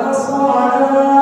الصلاة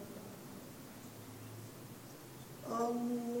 Um,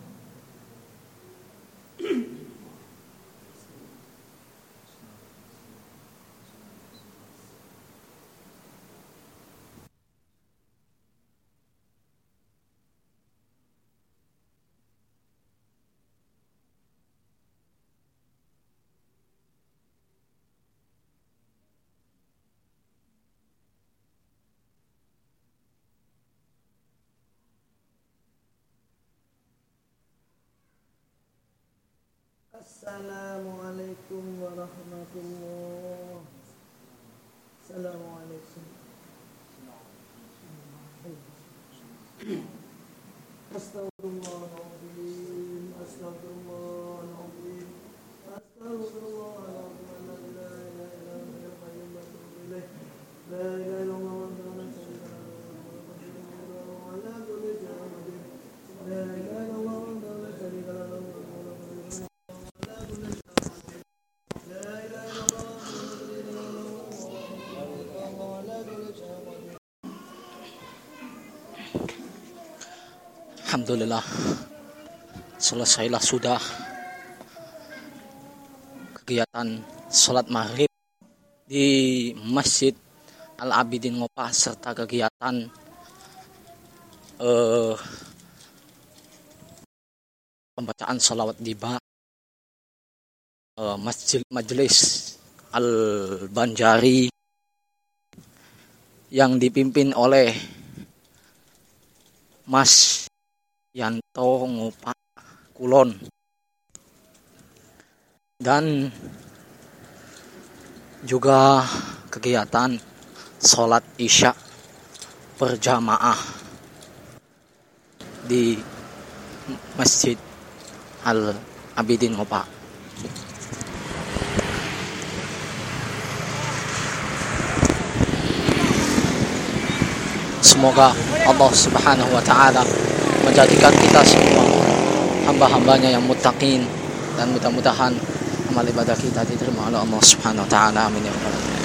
الذي لا إله إلا هو الحي القيوم وأتوب إليه لا إله Alhamdulillah. Selesailah sudah kegiatan sholat maghrib di Masjid Al Abidin Ngopah serta kegiatan eh, pembacaan sholawat di ba eh, Masjid Majelis Al Banjari yang dipimpin oleh Mas Yanto Ngopak Kulon dan juga kegiatan sholat isya berjamaah di Masjid Al Abidin Ngopak. Semoga Allah Subhanahu wa taala menjadikan kita semua hamba-hambanya yang muttaqin dan mudah-mudahan amal ibadah kita diterima oleh Allah Subhanahu wa taala. Amin ya rabbal alamin.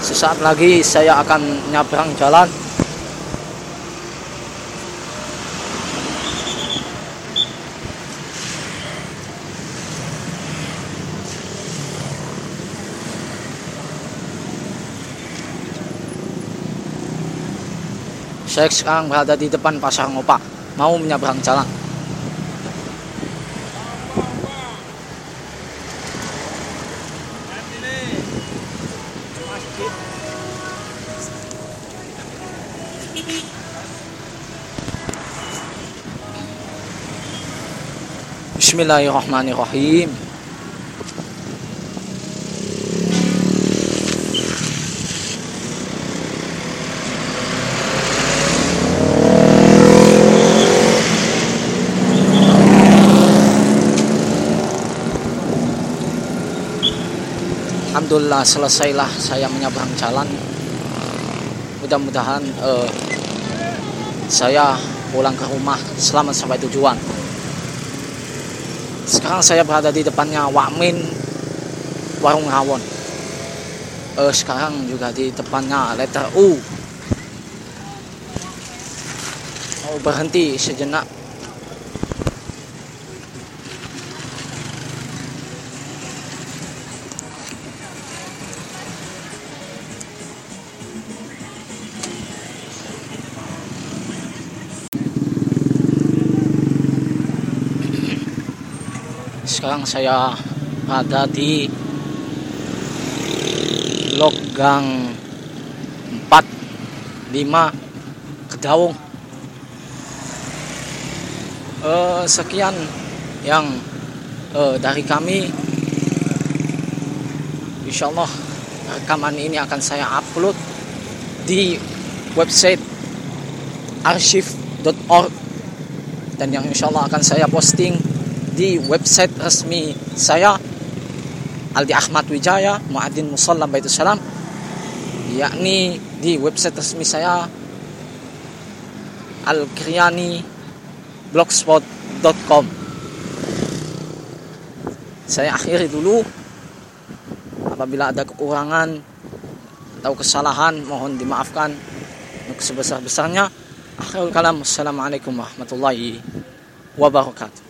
Sesaat lagi saya akan nyabrang jalan Saya sekarang berada di depan Pasar Ngopak, mau menyeberang jalan. Bismillahirrahmanirrahim. Alhamdulillah selesailah saya menyeberang jalan. Mudah-mudahan eh, saya pulang ke rumah selamat sampai tujuan. Sekarang saya berada di depannya Wakmin Warung Rawon. Eh, sekarang juga di depannya letter U. Mau berhenti sejenak sekarang saya ada di Blok Gang 4 5 Kedaung eh, sekian yang eh, dari kami. Insya Allah rekaman ini akan saya upload di website archive.org dan yang insya Allah akan saya posting di website resmi saya Aldi Ahmad Wijaya Muadzin Musalla Baitul Salam. Yakni di website resmi saya Al Kriani blogspot.com saya akhiri dulu. Apabila ada kekurangan atau kesalahan mohon dimaafkan sebesar-besarnya. Akhirul kalam. Assalamualaikum warahmatullahi wabarakatuh